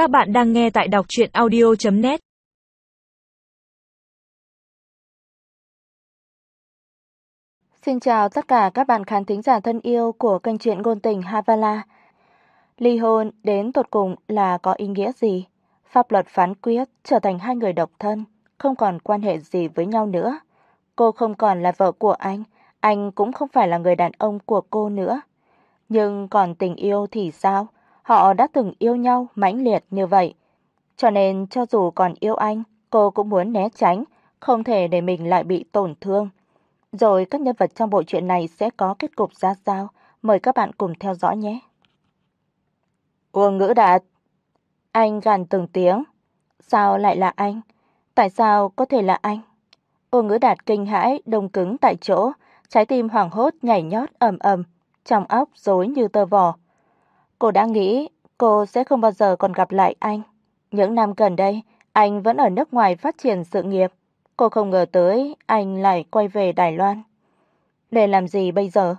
Các bạn đang nghe tại đọc chuyện audio.net Xin chào tất cả các bạn khán thính giả thân yêu của kênh truyện ngôn tình Havala. Ly hôn đến tột cùng là có ý nghĩa gì? Pháp luật phán quyết trở thành hai người độc thân, không còn quan hệ gì với nhau nữa. Cô không còn là vợ của anh, anh cũng không phải là người đàn ông của cô nữa. Nhưng còn tình yêu thì sao? Họ đã từng yêu nhau mãnh liệt như vậy. Cho nên cho dù còn yêu anh, cô cũng muốn né tránh, không thể để mình lại bị tổn thương. Rồi các nhân vật trong bộ truyện này sẽ có kết cục ra sao? Mời các bạn cùng theo dõi nhé. Uông Ngữ Đạt Anh gằn từng tiếng. Sao lại là anh? Tại sao có thể là anh? Uông Ngữ Đạt kinh hãi, đông cứng tại chỗ, trái tim hoảng hốt nhảy nhót ầm ầm, trong óc rối như tơ vò. Cô đã nghĩ cô sẽ không bao giờ còn gặp lại anh. Những năm gần đây, anh vẫn ở nước ngoài phát triển sự nghiệp. Cô không ngờ tới anh lại quay về Đài Loan. Để làm gì bây giờ?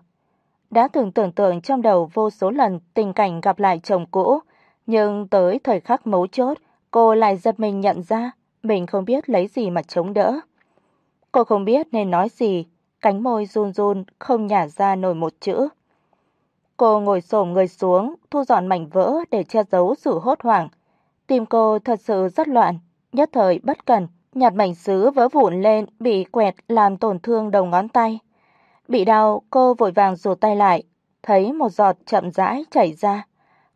Đã từng tưởng tượng trong đầu vô số lần tình cảnh gặp lại chồng cũ, nhưng tới thời khắc mấu chốt, cô lại giật mình nhận ra mình không biết lấy gì mà chống đỡ. Cô không biết nên nói gì, cánh môi run run không nhả ra nổi một chữ. Cô ngồi xổm người xuống, thu dọn mảnh vỡ để che giấu sự hốt hoảng. Tim cô thật sự rất loạn, nhất thời bất cẩn, nhặt mảnh sứ vỡ vụn lên bị quẹt làm tổn thương đầu ngón tay. Bị đau, cô vội vàng rụt tay lại, thấy một giọt chậm rãi chảy ra.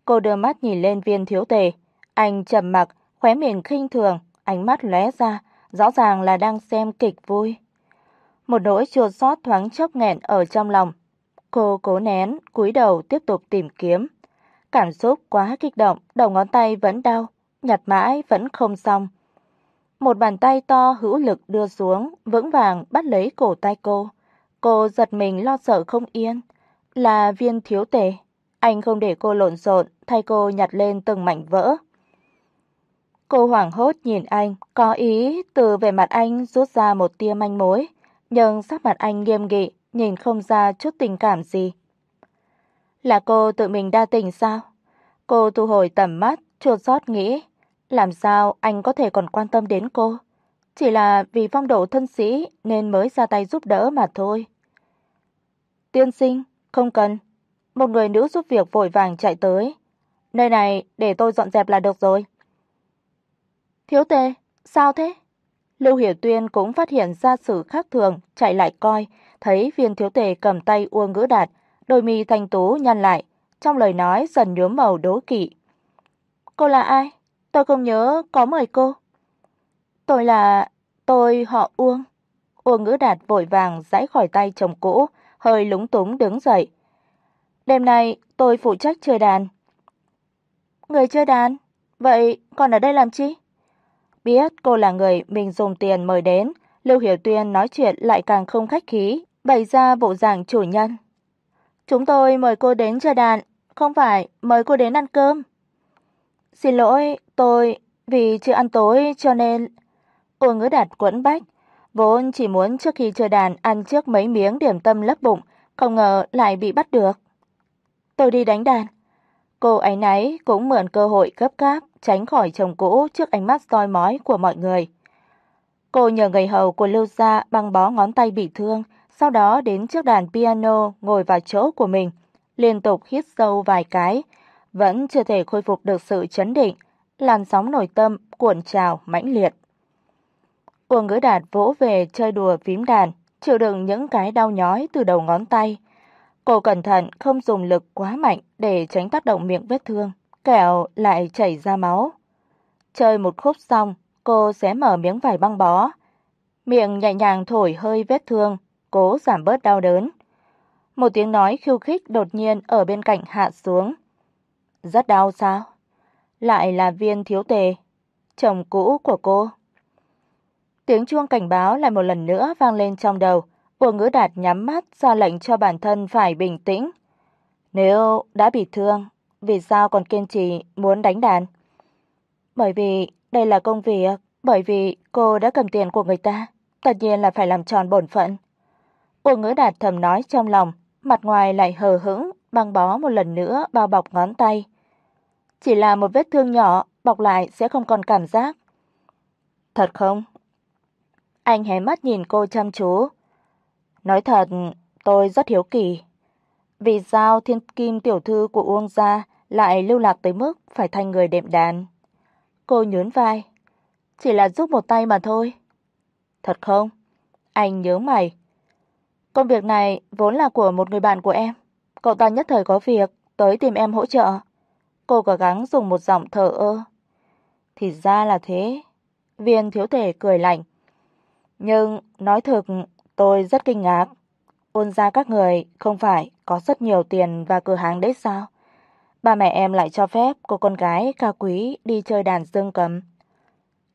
Cô đưa mắt nhìn lên viên thiếu tề, anh trầm mặc, khóe miệng khinh thường, ánh mắt lóe ra, rõ ràng là đang xem kịch vui. Một nỗi chua xót thoáng chốc nghẹn ở trong lòng, Cô cố nén, cúi đầu tiếp tục tìm kiếm. Cảm xúc quá kích động, đầu ngón tay vẫn đau, nhặt mãi vẫn không xong. Một bàn tay to hữu lực đưa xuống, vững vàng bắt lấy cổ tay cô. Cô giật mình lo sợ không yên. Là viên thiếu tề. Anh không để cô lộn xộn, thay cô nhặt lên từng mảnh vỡ. Cô hoảng hốt nhìn anh, có ý từ vẻ mặt anh rút ra một tia manh mối, nhưng sắc mặt anh nghiêm nghị, nhìn không ra chút tình cảm gì. Là cô tự mình đa tình sao? Cô thu hồi tầm mắt, chua xót nghĩ, làm sao anh có thể còn quan tâm đến cô? Chỉ là vì phong độ thân sĩ nên mới ra tay giúp đỡ mà thôi. Tiên sinh, không cần. Một người nữ giúp việc vội vàng chạy tới. Nơi này để tôi dọn dẹp là được rồi. Thiếu tề, sao thế? Lưu Hiểu Tuyên cũng phát hiện ra sự khác thường, chạy lại coi, thấy Viên thiếu tề cầm tay Uông Ngữ Đạt, đôi mi thanh tú nhăn lại, trong lời nói dần nhuốm màu đố kỵ. "Cô là ai? Tôi không nhớ có mời cô." "Tôi là tôi họ Uông." Uông Ngữ Đạt vội vàng giãy khỏi tay chồng cũ, hơi lúng túng đứng dậy. "Đêm nay tôi phụ trách chơi đàn." "Người chơi đàn? Vậy còn ở đây làm chi?" Biết cô là người mình dùng tiền mời đến, Lưu Hiểu Tuyên nói chuyện lại càng không khách khí, bày ra bộ dạng chủ nhân. "Chúng tôi mời cô đến chơi đàn, không phải mời cô đến ăn cơm." "Xin lỗi, tôi vì chưa ăn tối cho nên." cô ngứa Đạt quẫn bách, vốn chỉ muốn trước khi chơi đàn ăn trước mấy miếng điểm tâm lấp bụng, không ngờ lại bị bắt được. "Tôi đi đánh đàn." Cô ấy nấy cũng mượn cơ hội gấp gáp tránh khỏi chồng cũ trước ánh mắt soi mói của mọi người. Cô nhờ người hầu của Lưu gia băng bó ngón tay bị thương, sau đó đến trước đàn piano ngồi vào chỗ của mình, liên tục hít sâu vài cái, vẫn chưa thể khôi phục được sự chấn định, làn sóng nội tâm cuộn trào mãnh liệt. Uông Ngữ Đạt vỗ về chơi đùa phím đàn, chịu đựng những cái đau nhói từ đầu ngón tay. Cô cẩn thận không dùng lực quá mạnh để tránh tác động miệng vết thương, kẻo lại chảy ra máu. Chơi một khúc xong, cô sẽ mở miếng vải băng bó, miệng nhẹ nhàng thổi hơi vết thương, cố giảm bớt đau đớn. Một tiếng nói khiêu khích đột nhiên ở bên cạnh hạ xuống. "Rất đau sao?" Lại là Viên thiếu tề, chồng cũ của cô. Tiếng chuông cảnh báo lại một lần nữa vang lên trong đầu, Uông Ngữ Đạt nhắm mắt ra lệnh cho bản thân phải bình tĩnh. Nếu đã bị thương, vì sao còn kiên trì muốn đánh đàn? Bởi vì đây là công việc, bởi vì cô đã cầm tiền của người ta, tất nhiên là phải làm tròn bổn phận. Uông Ngữ Đạt thầm nói trong lòng, mặt ngoài lại hờ hững, băng bó một lần nữa bao bọc ngón tay. chỉ là một vết thương nhỏ, bọc lại sẽ không còn cảm giác. Thật không? Anh hé mắt nhìn cô chăm chú. Nói thật, tôi rất hiếu kỳ. Vì sao thiên kim tiểu thư của Uông gia lại lưu lạc tới mức phải thành người đệm đàn? Cô nhún vai. Chỉ là giúp một tay mà thôi. Thật không? Anh nhớ mày. Công việc này vốn là của một người bạn của em. Cậu ta nhất thời có việc tới tìm em hỗ trợ. Cô cố gắng dùng một giọng thờ ơ. Thì ra là thế. Viên thiếu thể cười lạnh. Nhưng nói thực, tôi rất kinh ngạc. Ôn gia các người không phải có rất nhiều tiền và cửa hàng đấy sao? Ba mẹ em lại cho phép cô con gái cao quý đi chơi đàn dương cầm.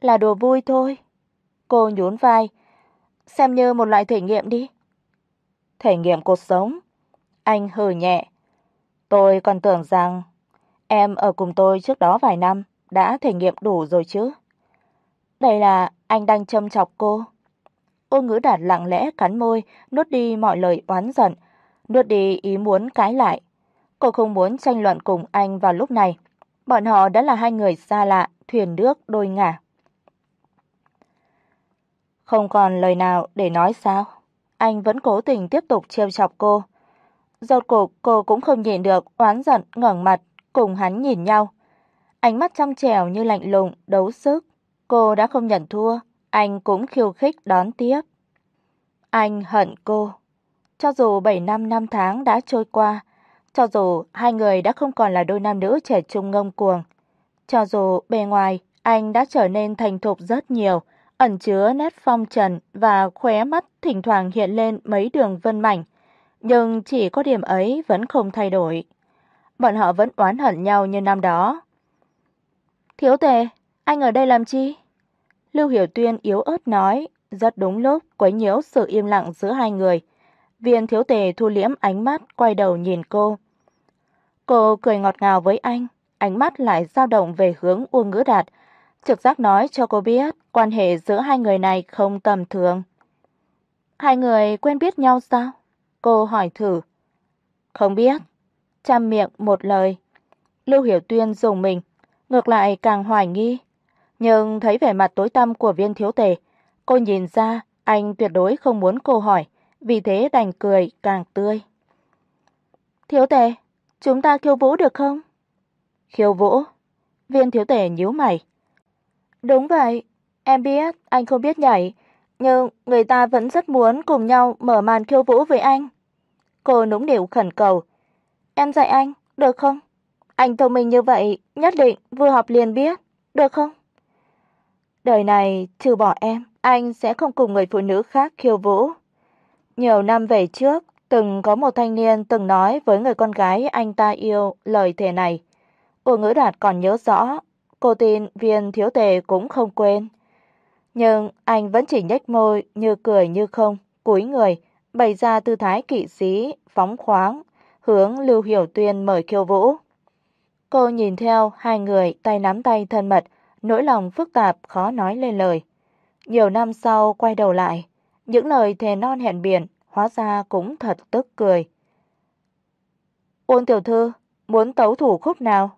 Là đùa vui thôi. Cô nhún vai, xem như một loại thể nghiệm đi. Thể nghiệm cuộc sống. Anh hừ nhẹ. Tôi còn tưởng rằng em ở cùng tôi trước đó vài năm đã thể nghiệm đủ rồi chứ. Đây là anh đang châm chọc cô. Cô Ngữ Đạt lặng lẽ cắn môi, nuốt đi mọi lời oán giận, nuốt đi ý muốn cãi lại. Cô không muốn tranh luận cùng anh vào lúc này. Bọn họ đã là hai người xa lạ, thuyền nước đôi ngả. Không còn lời nào để nói sao? Anh vẫn cố tình tiếp tục trêu chọc cô. Rốt cuộc cô cũng không nhịn được, oán giận ngẩng mặt cùng hắn nhìn nhau. Ánh mắt trong trẻo như lạnh lùng, đấu sức. Cô đã không nhận thua, anh cũng khiêu khích đón tiếp. Anh hận cô. Cho dù 7 năm năm tháng đã trôi qua, cho dù hai người đã không còn là đôi nam nữ trẻ trung ngông cuồng, cho dù bề ngoài anh đã trở nên thành thục rất nhiều, ẩn chứa nét phong trần và khóe mắt thỉnh thoảng hiện lên mấy đường vân mảnh, nhưng chỉ có điểm ấy vẫn không thay đổi. Bọn họ vẫn oán hận nhau như năm đó. "Thiếu Tề, anh ở đây làm chi?" Lưu Hiểu Tuyên yếu ớt nói, rất đúng lúc quấy nhiễu sự im lặng giữa hai người. Viên Thiếu Tề thu liễm ánh mắt, quay đầu nhìn cô. Cô cười ngọt ngào với anh, ánh mắt lại dao động về hướng Uông Ngữ Đạt, trực giác nói cho cô biết quan hệ giữa hai người này không tầm thường. Hai người quen biết nhau sao? Cô hỏi thử. Không biết. Trăm miệng một lời. Lưu Hiểu Tuyên dùng mình, ngược lại càng hoài nghi, nhưng thấy vẻ mặt tối tăm của Viên thiếu tề, cô nhìn ra anh tuyệt đối không muốn cô hỏi, vì thế đành cười càng tươi. "Thiếu tề, chúng ta khiêu vũ được không?" "Khiêu vũ?" Viên thiếu tề nhíu mày. "Đúng vậy, em biết anh không biết nhảy, nhưng người ta vẫn rất muốn cùng nhau mở màn khiêu vũ với anh." Cô nũng nịu khẩn cầu. "Em dạy anh, được không? Anh thông minh như vậy, nhất định vừa học liền biết, được không?" Đời này trừ bỏ em, anh sẽ không cùng người phụ nữ khác khiêu vũ. Nhiều năm về trước, từng có một thanh niên từng nói với người con gái anh ta yêu lời thề này. Cô Ngữ Đạt còn nhớ rõ, cô tin Viên thiếu tề cũng không quên. Nhưng anh vẫn chỉ nhếch môi như cười như không, cúi người, bày ra tư thái kỵ sĩ, phóng khoáng, hướng Lưu Hiểu Tuyên mời khiêu vũ. Cô nhìn theo hai người tay nắm tay thân mật, nỗi lòng phức tạp khó nói lên lời. Nhiều năm sau quay đầu lại, những lời thề non hẹn biển hóa ra cũng thật tức cười. Ôn tiểu thư, muốn tấu thủ khúc nào?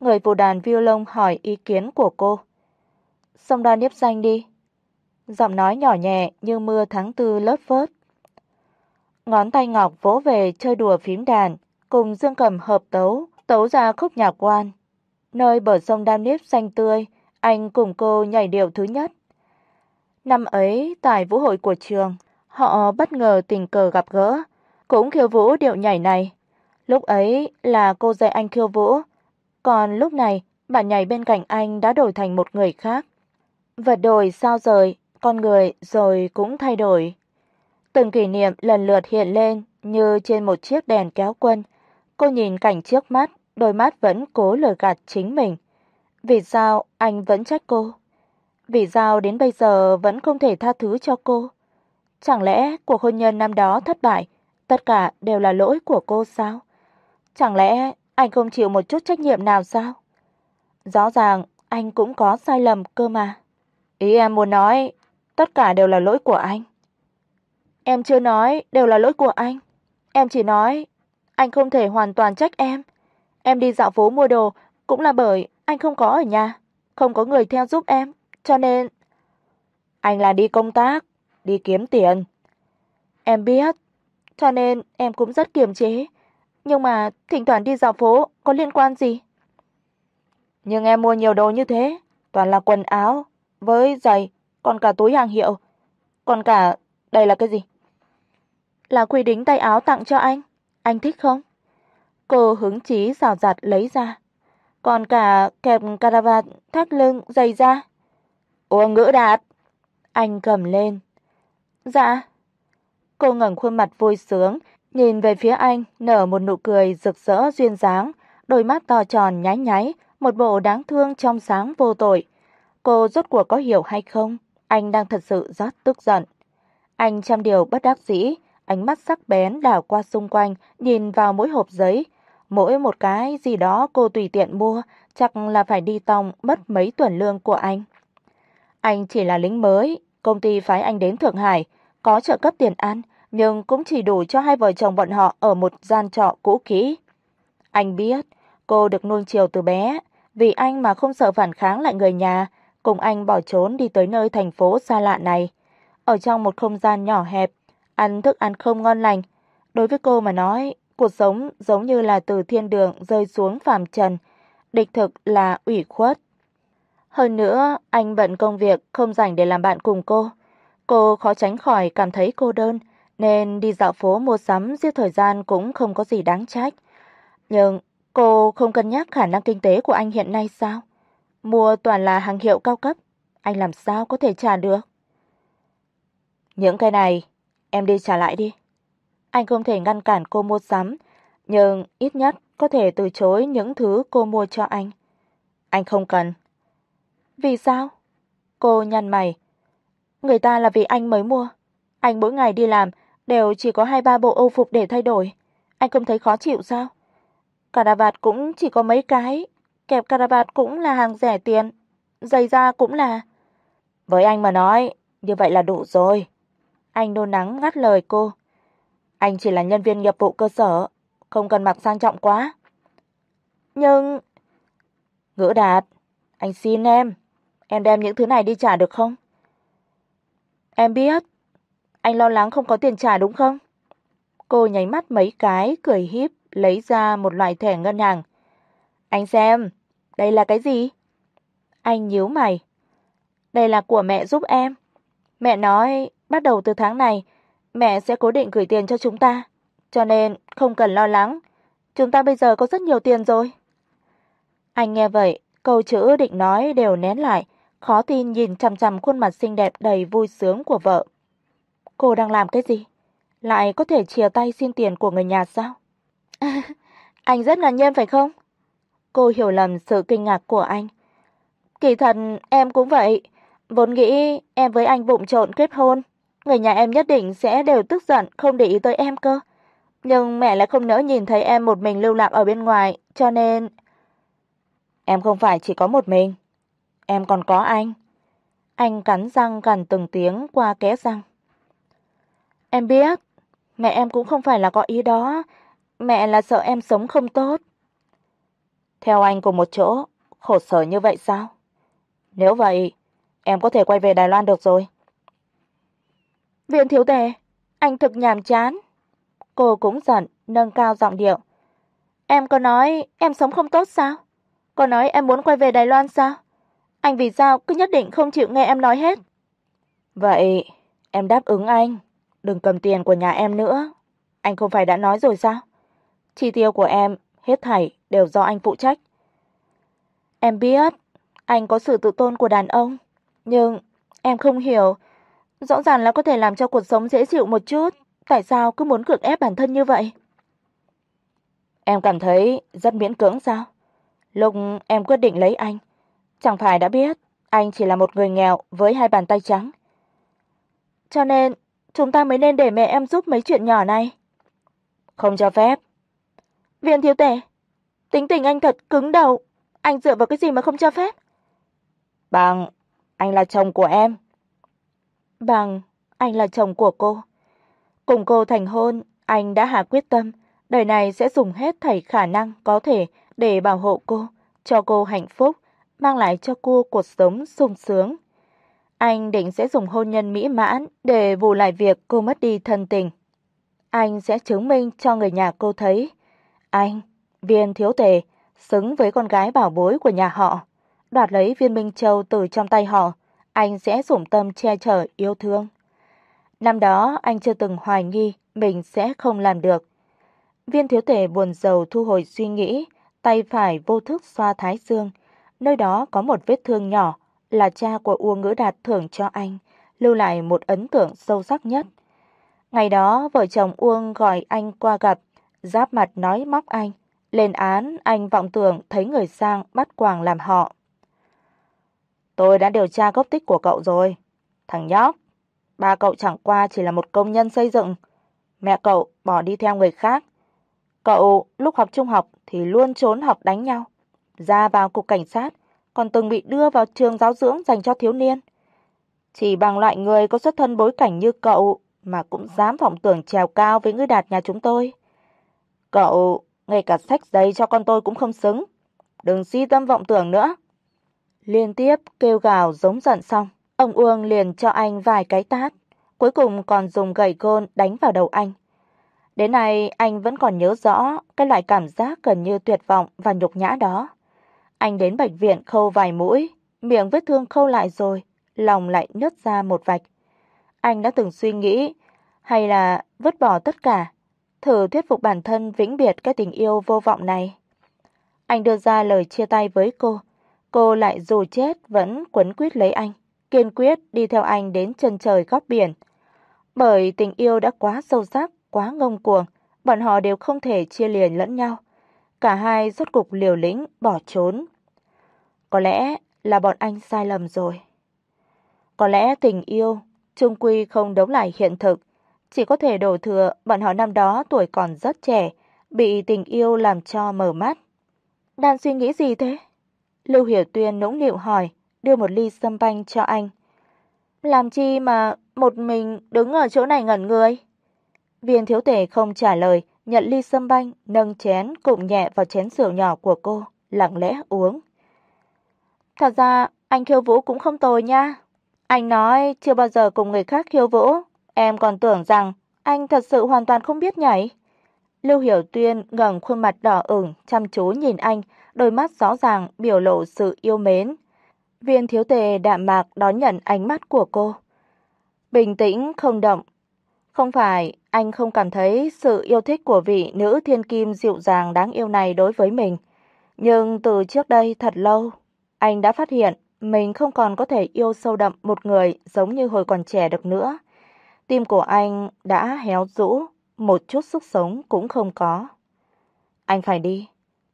Người phụ đàn violon hỏi ý kiến của cô. Song đa nếp danh đi. Giọng nói nhỏ nhẹ như mưa tháng tư lớp phớt. Ngón tay ngọc vỗ về chơi đùa phím đàn, cùng dương cầm hợp tấu, tấu ra khúc nhạc quan. Nơi bờ sông Đam Niếp xanh tươi, anh cùng cô nhảy điệu thứ nhất. Năm ấy tại vũ hội của trường, họ bất ngờ tình cờ gặp gỡ, cũng khiêu vũ điệu nhảy này. Lúc ấy là cô dạy anh khiêu vũ, còn lúc này bạn nhảy bên cạnh anh đã đổi thành một người khác. Vật đổi sao rời, con người rồi cũng thay đổi. Từng kỷ niệm lần lượt hiện lên như trên một chiếc đèn kéo quân. Cô nhìn cảnh trước mắt, đôi mắt vẫn cố lừa gạt chính mình. Vì sao anh vẫn trách cô? Vì sao đến bây giờ vẫn không thể tha thứ cho cô? Chẳng lẽ cuộc hôn nhân năm đó thất bại, tất cả đều là lỗi của cô sao? Chẳng lẽ anh không chịu một chút trách nhiệm nào sao? Rõ ràng anh cũng có sai lầm cơ mà. Ý em muốn nói tất cả đều là lỗi của anh. Em chưa nói đều là lỗi của anh. Em chỉ nói anh không thể hoàn toàn trách em. Em đi dạo phố mua đồ cũng là bởi anh không có ở nhà, không có người theo giúp em, cho nên anh là đi công tác, đi kiếm tiền. Em biết, cho nên em cũng rất kiềm chế, nhưng mà thỉnh thoảng đi dạo phố có liên quan gì? Nhưng em mua nhiều đồ như thế, toàn là quần áo với giày, còn cả túi hàng hiệu, còn cả đây là cái gì? Là quy đính tay áo tặng cho anh, anh thích không? Cô hứng chí rào rạt lấy ra. Còn cả kẹp caravat thắt lưng dày da. Uông ngữ đạt. Anh cầm lên. Dạ. Cô ngẩng khuôn mặt vui sướng, nhìn về phía anh, nở một nụ cười rực rỡ duyên dáng, đôi mắt to tròn nháy nháy, một bộ đáng thương trong sáng vô tội. Cô rốt cuộc có hiểu hay không? Anh đang thật sự rất tức giận. Anh trăm điều bất đắc dĩ, ánh mắt sắc bén đảo qua xung quanh, nhìn vào mỗi hộp giấy, mỗi một cái gì đó cô tùy tiện mua, chắc là phải đi tòng mất mấy tuần lương của anh. Anh chỉ là lính mới, công ty phái anh đến Thượng Hải, có trợ cấp tiền ăn, nhưng cũng chỉ đủ cho hai vợ chồng bọn họ ở một gian trọ cũ kỹ. Anh biết, cô được nuông chiều từ bé, vì anh mà không sợ phản kháng lại người nhà, cùng anh bỏ trốn đi tới nơi thành phố xa lạ này. Ở trong một không gian nhỏ hẹp, ăn thức ăn không ngon lành, đối với cô mà nói, cuộc sống giống như là từ thiên đường rơi xuống phàm trần, đích thực là ủy khuất. Hơn nữa, anh bận công việc không rảnh để làm bạn cùng cô. Cô khó tránh khỏi cảm thấy cô đơn, nên đi dạo phố mua sắm giết thời gian cũng không có gì đáng trách. Nhưng cô không cân nhắc khả năng kinh tế của anh hiện nay sao? Mua toàn là hàng hiệu cao cấp, anh làm sao có thể trả được? Những cái này em đi trả lại đi. Anh không thể ngăn cản cô mua sắm, nhưng ít nhất có thể từ chối những thứ cô mua cho anh. Anh không cần. Vì sao? Cô nhăn mày. Người ta là vì anh mới mua. Anh mỗi ngày đi làm đều chỉ có hai ba bộ âu phục để thay đổi. Anh không thấy khó chịu sao? Cà vạt cũng chỉ có mấy cái, kẹp cà vạt cũng là hàng rẻ tiền, giày da cũng là. Với anh mà nói, như vậy là đủ rồi. Anh nôn nắng ngắt lời cô. Anh chỉ là nhân viên nghiệp vụ cơ sở, không cần mặc sang trọng quá. Nhưng Ngữ Đạt, anh xin em, em đem những thứ này đi trả được không? Em biết, anh lo lắng không có tiền trả đúng không? Cô nháy mắt mấy cái, cười híp, lấy ra một loại thẻ ngân hàng. Anh xem, đây là cái gì? Anh nhíu mày. Đây là của mẹ giúp em. Mẹ nói bắt đầu từ tháng này mẹ sẽ cố định gửi tiền cho chúng ta, cho nên không cần lo lắng, chúng ta bây giờ có rất nhiều tiền rồi. Anh nghe vậy, câu chữ định nói đều nén lại, khó tin nhìn chằm chằm khuôn mặt xinh đẹp đầy vui sướng của vợ. Cô đang làm cái gì? Lại có thể chia tay xin tiền của người nhà sao? anh rất ngạc nhiên phải không? Cô hiểu lầm sự kinh ngạc của anh. Kỳ thật em cũng vậy, vốn nghĩ em với anh vụng trộn kết hôn, người nhà em nhất định sẽ đều tức giận không để ý tới em cơ. Nhưng mẹ lại không nỡ nhìn thấy em một mình lưu lạc ở bên ngoài, cho nên Em không phải chỉ có một mình, em còn có anh. Anh cắn răng gằn từng tiếng qua kẽ răng. Em biết, mẹ em cũng không phải là có ý đó, mẹ là sợ em sống không tốt. Theo anh cùng một chỗ, khổ sở như vậy sao? Nếu vậy, em có thể quay về Đài Loan được rồi. Viện thiếu tề, anh thực nhàm chán. Cô cũng giận, nâng cao giọng điệu. Em có nói em sống không tốt sao? Có nói em muốn quay về Đài Loan sao? Anh vì sao cứ nhất định không chịu nghe em nói hết? Vậy, em đáp ứng anh, đừng cầm tiền của nhà em nữa. Anh không phải đã nói rồi sao? Chi tiêu của em hết thảy đều do anh phụ trách. Em biết, anh có sự tự tôn của đàn ông, nhưng em không hiểu, rõ ràng là có thể làm cho cuộc sống dễ chịu một chút, tại sao cứ muốn cưỡng ép bản thân như vậy? Em cảm thấy rất miễn cưỡng sao? Lúc em quyết định lấy anh, chẳng phải đã biết anh chỉ là một người nghèo với hai bàn tay trắng. Cho nên, chúng ta mới nên để mẹ em giúp mấy chuyện nhỏ này. Không cho phép. Viên thiếu tể, tính tình anh thật cứng đầu, anh dựa vào cái gì mà không cho phép? Bằng, anh là chồng của em. Bằng, anh là chồng của cô. Cùng cô thành hôn, anh đã hạ quyết tâm, đời này sẽ dùng hết thảy khả năng có thể để bảo hộ cô, cho cô hạnh phúc, mang lại cho cô cuộc sống sung sướng. Anh định sẽ dùng hôn nhân mỹ mãn để bù lại việc cô mất đi thân tình. Anh sẽ chứng minh cho người nhà cô thấy, anh, Viên Thiếu Tề, xứng với con gái bảo bối của nhà họ, đoạt lấy Viên Minh Châu từ trong tay họ, anh sẽ dụng tâm che chở yêu thương. Năm đó anh chưa từng hoài nghi mình sẽ không làm được. Viên Thiếu Tề buồn rầu thu hồi suy nghĩ, tay phải vô thức xoa thái dương, nơi đó có một vết thương nhỏ là cha của Uông Ngữ Đạt thưởng cho anh, lưu lại một ấn tượng sâu sắc nhất. Ngày đó vợ chồng Uông gọi anh qua gặp, giáp mặt nói móc anh, lên án anh vọng tưởng thấy người sang bắt quàng làm họ. Tôi đã điều tra gốc tích của cậu rồi. Thằng nhóc, ba cậu chẳng qua chỉ là một công nhân xây dựng. Mẹ cậu bỏ đi theo người khác. Cậu lúc học trung học thì luôn trốn học đánh nhau, ra vào cục cảnh sát, còn từng bị đưa vào trường giáo dưỡng dành cho thiếu niên. Chỉ bằng loại người có xuất thân bối cảnh như cậu mà cũng dám vọng tưởng trèo cao với người đạt nhà chúng tôi. Cậu ngay cả sách giấy cho con tôi cũng không xứng. Đừng si tâm vọng tưởng nữa. Liên tiếp kêu gào giống giận xong, ông Uông liền cho anh vài cái tát, cuối cùng còn dùng gậy gôn đánh vào đầu anh. Đến nay anh vẫn còn nhớ rõ cái loại cảm giác gần như tuyệt vọng và nhục nhã đó. Anh đến bệnh viện khâu vài mũi, miệng vết thương khâu lại rồi, lòng lại nứt ra một vạch. Anh đã từng suy nghĩ hay là vứt bỏ tất cả, thử thuyết phục bản thân vĩnh biệt cái tình yêu vô vọng này. Anh đưa ra lời chia tay với cô, cô lại dù chết vẫn quấn quýt lấy anh, kiên quyết đi theo anh đến chân trời góc biển. Bởi tình yêu đã quá sâu sắc, quá ngông cuồng, bọn họ đều không thể chia liền lẫn nhau. Cả hai rốt cục liều lĩnh bỏ trốn. Có lẽ là bọn anh sai lầm rồi. Có lẽ tình yêu chung quy không đấu lại hiện thực, chỉ có thể đổ thừa bọn họ năm đó tuổi còn rất trẻ, bị tình yêu làm cho mờ mắt. Đang suy nghĩ gì thế? Lưu Hiểu Tuyên nũng nịu hỏi, đưa một ly sâm banh cho anh. Làm chi mà một mình đứng ở chỗ này ngẩn người? Viên thiếu tể không trả lời, nhận ly sâm banh, nâng chén cụm nhẹ vào chén rượu nhỏ của cô, lặng lẽ uống. Thật ra, anh khiêu vũ cũng không tồi nha. Anh nói chưa bao giờ cùng người khác khiêu vũ, em còn tưởng rằng anh thật sự hoàn toàn không biết nhảy. Lưu Hiểu Tuyên ngẩng khuôn mặt đỏ ửng chăm chú nhìn anh, đôi mắt rõ ràng biểu lộ sự yêu mến. Viên Thiếu Tề đạm mạc đón nhận ánh mắt của cô. Bình tĩnh không động. Không phải anh không cảm thấy sự yêu thích của vị nữ thiên kim dịu dàng đáng yêu này đối với mình, nhưng từ trước đây thật lâu, anh đã phát hiện mình không còn có thể yêu sâu đậm một người giống như hồi còn trẻ được nữa. Tim của anh đã héo rũ, một chút sức sống cũng không có. Anh phải đi.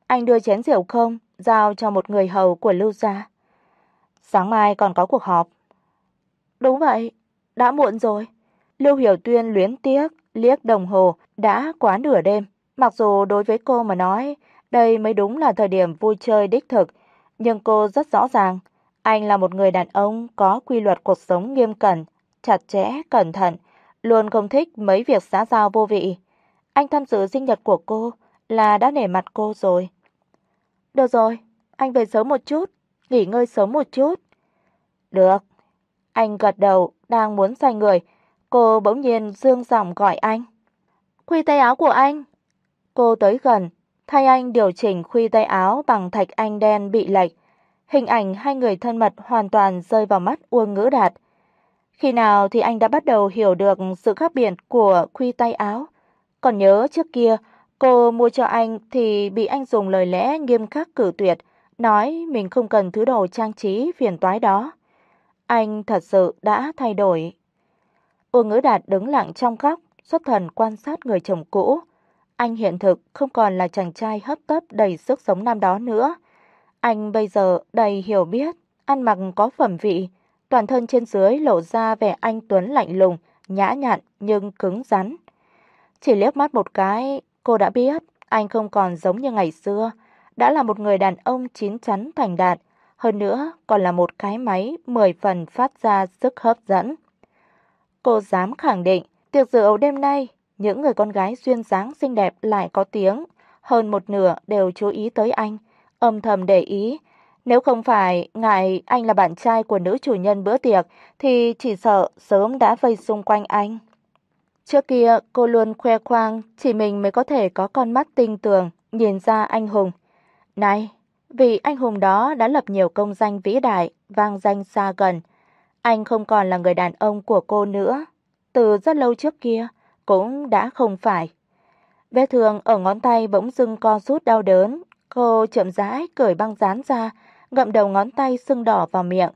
Anh đưa chén rượu không, giao cho một người hầu của Lưu gia. Sáng mai còn có cuộc họp. Đúng vậy, đã muộn rồi. Lưu Hiểu Tuyên luyến tiếc liếc đồng hồ, đã quá nửa đêm. Mặc dù đối với cô mà nói, đây mới đúng là thời điểm vui chơi đích thực, nhưng cô rất rõ ràng, anh là một người đàn ông có quy luật cuộc sống nghiêm cẩn, chặt chẽ, cẩn thận, luôn không thích mấy việc xã giao vô vị. Anh tham dự sinh nhật của cô là đã nể mặt cô rồi. Được rồi, anh về sớm một chút, nghỉ ngơi sớm một chút. Được. Anh gật đầu, đang muốn xoay người, cô bỗng nhiên dương giọng gọi anh. "Khuy tay áo của anh." Cô tới gần, thay anh điều chỉnh khuy tay áo bằng thạch anh đen bị lệch. Hình ảnh hai người thân mật hoàn toàn rơi vào mắt Uông Ngữ Đạt. Khi nào thì anh đã bắt đầu hiểu được sự khác biệt của khuy tay áo. Còn nhớ trước kia, cô mua cho anh thì bị anh dùng lời lẽ nghiêm khắc cử tuyệt, nói mình không cần thứ đồ trang trí phiền toái đó. Anh thật sự đã thay đổi. Uông Ngữ Đạt đứng lặng trong góc, xuất thần quan sát người chồng cũ. Anh hiện thực không còn là chàng trai hấp tấp đầy sức sống năm đó nữa. Anh bây giờ đầy hiểu biết, ăn mặc có phẩm vị, toàn thân trên dưới lộ ra vẻ anh tuấn lạnh lùng, nhã nhặn nhưng cứng rắn. Chỉ liếc mắt một cái, cô đã biết anh không còn giống như ngày xưa, đã là một người đàn ông chín chắn thành đạt, hơn nữa còn là một cái máy mười phần phát ra sức hấp dẫn. Cô dám khẳng định, tiệc rượu đêm nay, những người con gái duyên dáng xinh đẹp lại có tiếng, hơn một nửa đều chú ý tới anh, âm thầm để ý, nếu không phải ngại anh là bạn trai của nữ chủ nhân bữa tiệc thì chỉ sợ sớm đã vây xung quanh anh. Trước kia cô luôn khoe khoang chỉ mình mới có thể có con mắt tinh tường nhìn ra anh hùng. Này, vị anh hùng đó đã lập nhiều công danh vĩ đại, vang danh xa gần. Anh không còn là người đàn ông của cô nữa, từ rất lâu trước kia cũng đã không phải. Vết thương ở ngón tay bỗng dưng co rút đau đớn, cô chậm rãi cởi băng dán ra, ngậm đầu ngón tay sưng đỏ vào miệng.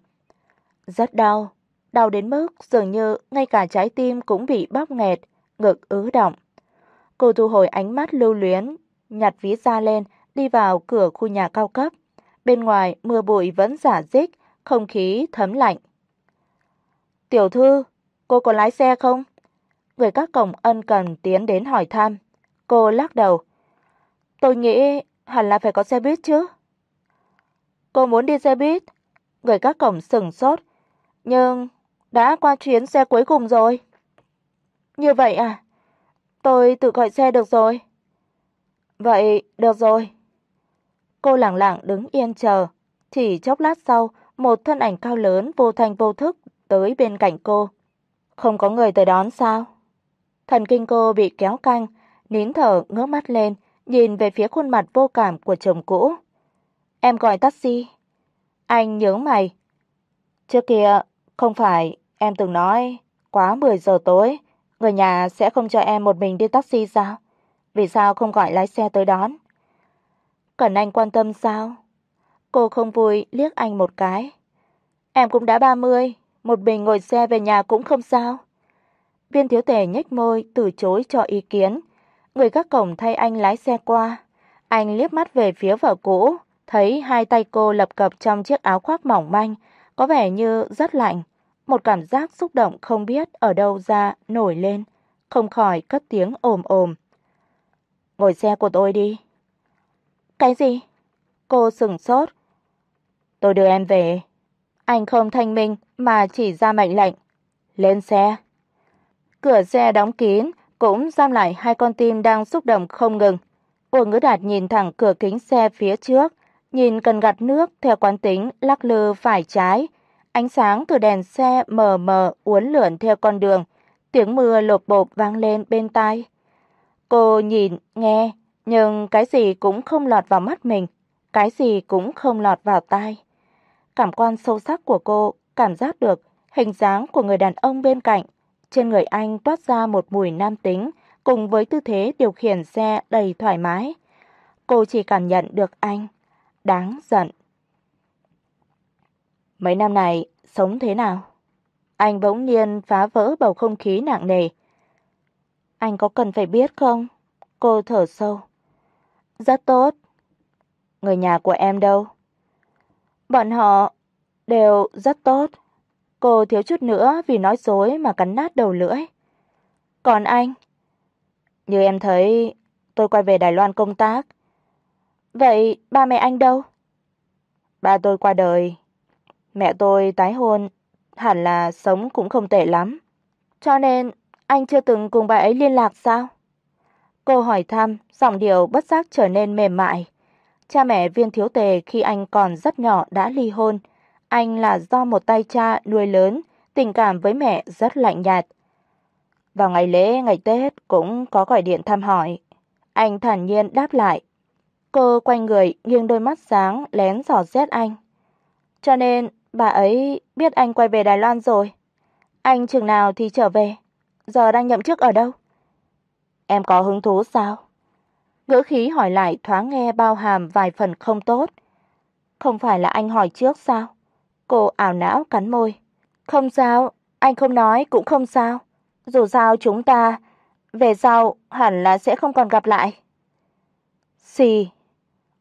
Rất đau, đau đến mức dường như ngay cả trái tim cũng bị bóp nghẹt, ngực ứ động. Cô thu hồi ánh mắt lưu luyến, nhặt ví ra lên, đi vào cửa khu nhà cao cấp. Bên ngoài mưa bụi vẫn rả rích, không khí thấm lạnh. "Tiểu thư, cô có lái xe không?" Người các cổng ân cần tiến đến hỏi thăm. Cô lắc đầu. "Tôi nghĩ hẳn là phải có xe buýt chứ." "Cô muốn đi xe buýt?" Người các cổng sững sốt, "Nhưng đã qua chuyến xe cuối cùng rồi." "Như vậy à? Tôi tự gọi xe được rồi." "Vậy được rồi." Cô lặng lặng đứng yên chờ, chỉ chốc lát sau, một thân ảnh cao lớn vô thành vô thức tới bên cạnh cô. Không có người tới đón sao? Thần kinh cô bị kéo căng, nín thở ngước mắt lên, nhìn về phía khuôn mặt vô cảm của chồng cũ. Em gọi taxi. Anh nhớ mày. Trước kia không phải em từng nói quá 10 giờ tối, người nhà sẽ không cho em một mình đi taxi sao? Vì sao không gọi lái xe tới đón? Cần anh quan tâm sao? Cô không vui liếc anh một cái. Em cũng đã 30, một mình ngồi xe về nhà cũng không sao. Viên thiếu tề nhếch môi từ chối cho ý kiến. Người gác cổng thay anh lái xe qua. Anh liếc mắt về phía vợ cũ, thấy hai tay cô lập cập trong chiếc áo khoác mỏng manh, có vẻ như rất lạnh. Một cảm giác xúc động không biết ở đâu ra nổi lên, không khỏi cất tiếng ồm ồm. "Ngồi xe của tôi đi." "Cái gì?" Cô sững sốt. "Tôi đưa em về." Anh không thanh minh mà chỉ ra mệnh lệnh. "Lên xe." Cửa xe đóng kín, cũng giam lại hai con tim đang xúc động không ngừng. Uông Ngữ Đạt nhìn thẳng cửa kính xe phía trước, nhìn cần gạt nước theo quán tính lắc lư phải trái. Ánh sáng từ đèn xe mờ mờ uốn lượn theo con đường, tiếng mưa lộp bộp vang lên bên tai. Cô nhìn, nghe, nhưng cái gì cũng không lọt vào mắt mình, cái gì cũng không lọt vào tai. Cảm quan sâu sắc của cô cảm giác được hình dáng của người đàn ông bên cạnh trên người anh toát ra một mùi nam tính, cùng với tư thế điều khiển xe đầy thoải mái. Cô chỉ cảm nhận được anh đáng giận. Mấy năm này sống thế nào? Anh bỗng nhiên phá vỡ bầu không khí nặng nề. Anh có cần phải biết không? Cô thở sâu. Rất tốt. Người nhà của em đâu? Bọn họ đều rất tốt. Cô thiếu chút nữa vì nói dối mà cắn nát đầu lưỡi. Còn anh? Như em thấy, tôi quay về Đài Loan công tác. Vậy ba mẹ anh đâu? Ba tôi qua đời. Mẹ tôi tái hôn, hẳn là sống cũng không tệ lắm. Cho nên anh chưa từng cùng bà ấy liên lạc sao? Cô hỏi thăm, giọng điệu bất giác trở nên mềm mại. Cha mẹ Viên Thiếu Tề khi anh còn rất nhỏ đã ly hôn, anh là do một tay cha nuôi lớn, tình cảm với mẹ rất lạnh nhạt. Vào ngày lễ ngày Tết cũng có gọi điện thăm hỏi. Anh thản nhiên đáp lại. Cô quay người, nghiêng đôi mắt sáng lén dò xét anh. Cho nên bà ấy biết anh quay về Đài Loan rồi. Anh chừng nào thì trở về? Giờ đang nhậm chức ở đâu? Em có hứng thú sao? Ngữ khí hỏi lại thoáng nghe bao hàm vài phần không tốt. Không phải là anh hỏi trước sao? Cô ảo não cắn môi. Không sao, anh không nói cũng không sao. Dù sao chúng ta về sau hẳn là sẽ không còn gặp lại. Xì.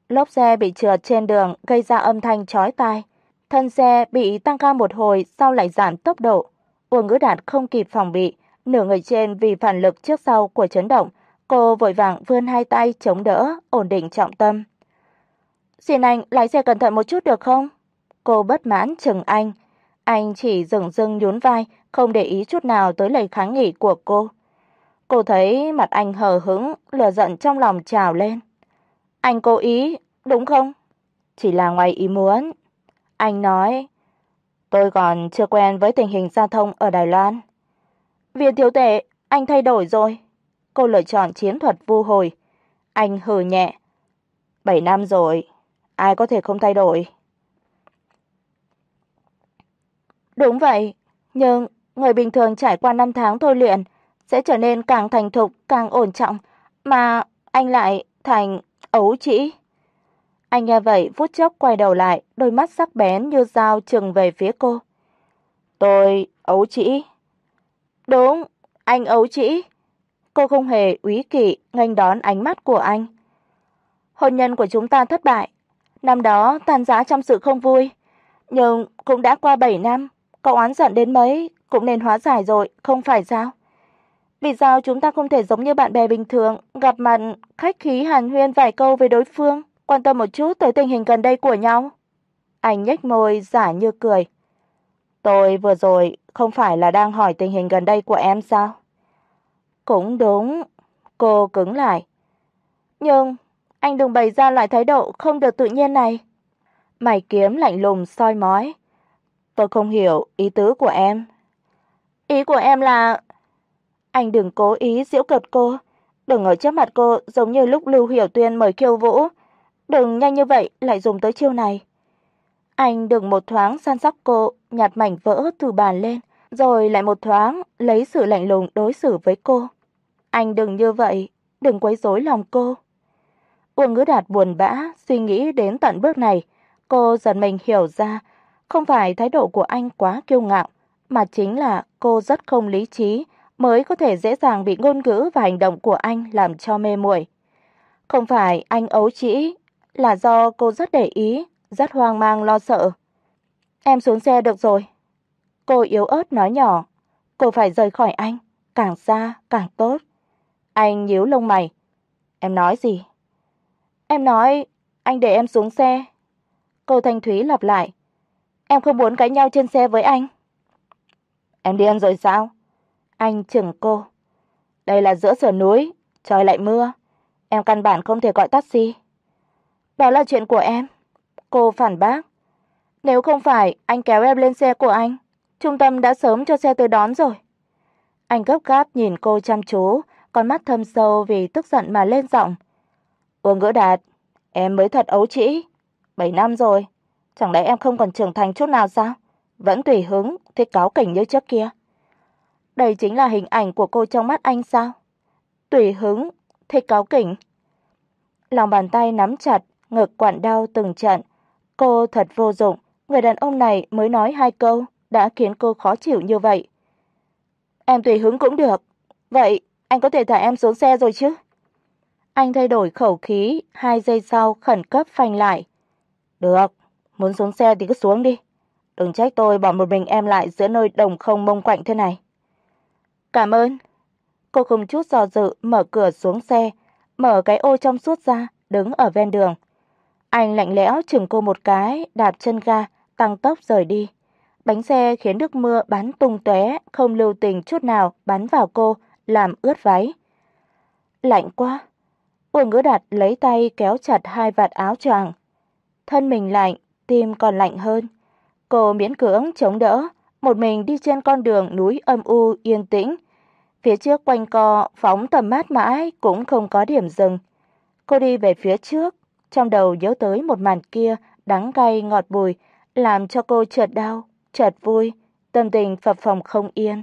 Lốp xe bị trượt trên đường gây ra âm thanh chói tai. Thân xe bị tăng cao một hồi sau lại giảm tốc độ. Uông Ngữ Đạt không kịp phòng bị, nửa người trên vì phản lực trước sau của chấn động, cô vội vàng vươn hai tay chống đỡ, ổn định trọng tâm. "Xin anh lái xe cẩn thận một chút được không?" Cô bất mãn chừng anh, anh chỉ dừng dưng nhún vai, không để ý chút nào tới lời kháng nghị của cô. Cô thấy mặt anh hờ hững, lửa giận trong lòng trào lên. Anh cố ý, đúng không? chỉ là ngoài ý muốn. Anh nói, tôi còn chưa quen với tình hình giao thông ở Đài Loan. Viên thiếu tệ, anh thay đổi rồi. Cô lựa chọn chiến thuật vu hồi. Anh hừ nhẹ. Bảy năm rồi, ai có thể không thay đổi. Đúng vậy, nhưng người bình thường trải qua năm tháng thôi luyện sẽ trở nên càng thành thục, càng ổn trọng, mà anh lại thành ấu trĩ. Anh nghe vậy phút chốc quay đầu lại, đôi mắt sắc bén như dao chừng về phía cô. "Tôi ấu trĩ?" "Đúng, anh ấu trĩ." Cô không hề úy kỵ nghênh đón ánh mắt của anh. Hôn nhân của chúng ta thất bại, năm đó tan rã trong sự không vui, nhưng cũng đã qua 7 năm, cậu oán giận đến mấy cũng nên hóa giải rồi, không phải sao? Vì sao chúng ta không thể giống như bạn bè bình thường, gặp mặt khách khí hàn huyên vài câu với đối phương, quan tâm một chút tới tình hình gần đây của nhau? Anh nhếch môi giả như cười. Tôi vừa rồi không phải là đang hỏi tình hình gần đây của em sao? Cũng đúng, cô cứng lại. Nhưng anh đừng bày ra loại thái độ không được tự nhiên này. Mày kiếm lạnh lùng soi mói. Tôi không hiểu ý tứ của em. Ý của em là anh đừng cố ý giễu cợt cô, đừng ở trước mặt cô giống như lúc Lưu Hiểu Tuyên mời Kiêu vũ, đừng nhanh như vậy lại dùng tới chiêu này. Anh đừng một thoáng san sóc cô, nhặt mảnh vỡ từ bàn lên, rồi lại một thoáng lấy sự lạnh lùng đối xử với cô. Anh đừng như vậy, đừng quấy rối lòng cô. Uông Ngữ Đạt buồn bã suy nghĩ đến tận bước này, cô dần mình hiểu ra, không phải thái độ của anh quá kiêu ngạo, mà chính là cô rất không lý trí mới có thể dễ dàng bị ngôn ngữ và hành động của anh làm cho mê muội. Không phải anh ấu trĩ, là do cô rất để ý, rất hoang mang lo sợ. Em xuống xe được rồi. Cô yếu ớt nói nhỏ, cô phải rời khỏi anh, càng xa càng tốt. Anh nhíu lông mày. Em nói gì? Em nói anh để em xuống xe. Cô Thanh Thúy lặp lại. Em không muốn cãi nhau trên xe với anh. Em đi ăn rồi sao? Anh chừng cô. Đây là giữa sườn núi, trời lại mưa, em căn bản không thể gọi taxi. Đó là chuyện của em. Cô phản bác. Nếu không phải anh kéo em lên xe của anh, trung tâm đã sớm cho xe tới đón rồi. Anh gấp gáp nhìn cô chăm chú, con mắt thâm sâu vì tức giận mà lên giọng. Uông Ngữ Đạt, em mới thật ấu trĩ, 7 năm rồi, chẳng lẽ em không còn trưởng thành chút nào sao? Vẫn tùy hứng, thích cáu kỉnh như trước kia. Đây chính là hình ảnh của cô trong mắt anh sao? Tùy hứng, thích cáu kỉnh. Lòng bàn tay nắm chặt, ngực quặn đau từng trận. Cô thật vô dụng, người đàn ông này mới nói hai câu đã khiến cô khó chịu như vậy. Em tùy hứng cũng được. Vậy anh có thể thả em xuống xe rồi chứ? Anh thay đổi khẩu khí, hai giây sau khẩn cấp phanh lại. Được, muốn xuống xe thì cứ xuống đi. Đừng trách tôi bỏ một mình em lại giữa nơi đồng không mông quạnh thế này. Cảm ơn. Cô không chút do dự mở cửa xuống xe, mở cái ô trong suốt ra, đứng ở ven đường. Anh lạnh lẽo chừng cô một cái, đạp chân ga, tăng tốc rời đi. Bánh xe khiến nước mưa bắn tung tóe, không lưu tình chút nào bắn vào cô, làm ướt váy. Lạnh quá. Uông Ngữ Đạt lấy tay kéo chặt hai vạt áo choàng. Thân mình lạnh, tim còn lạnh hơn. Cô miễn cưỡng chống đỡ, một mình đi trên con đường núi âm u yên tĩnh. Phía trước quanh co phóng tầm mắt mãi cũng không có điểm dừng. Cô đi về phía trước, trong đầu nhớ tới một màn kia đắng cay ngọt bùi, làm cho cô chợt đau, chợt vui, tâm tình phập phồng không yên.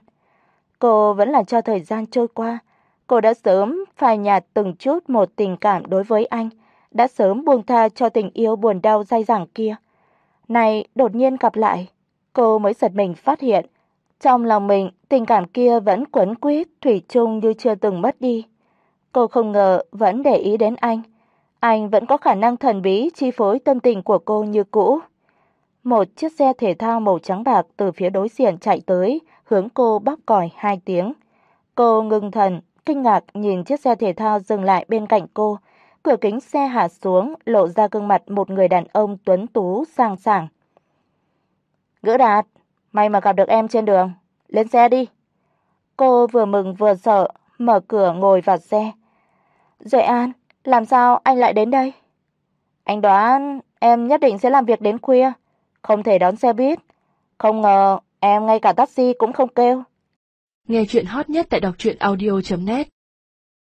Cô vẫn là cho thời gian trôi qua, cô đã sớm phai nhạt từng chút một tình cảm đối với anh, đã sớm buông tha cho tình yêu buồn đau dai dẳng kia. Này đột nhiên gặp lại, cô mới giật mình phát hiện, trong lòng mình tình cảm kia vẫn quấn quýt thủy chung như chưa từng mất đi. Cô không ngờ vẫn để ý đến anh, anh vẫn có khả năng thần bí chi phối tâm tình của cô như cũ. Một chiếc xe thể thao màu trắng bạc từ phía đối diện chạy tới, hướng cô bóp còi hai tiếng. Cô ngừng thần, kinh ngạc nhìn chiếc xe thể thao dừng lại bên cạnh cô. Cửa kính xe hạ xuống, lộ ra gương mặt một người đàn ông tuấn tú sang sảng. "Ngữ Đạt, may mà gặp được em trên đường, lên xe đi." Cô vừa mừng vừa sợ, mở cửa ngồi vào xe. "Duệ An, làm sao anh lại đến đây?" "Anh đoán em nhất định sẽ làm việc đến khuya, không thể đón xe buýt. Không ngờ em ngay cả taxi cũng không kêu. Nghe chuyện hot nhất tại đọc truyện audio net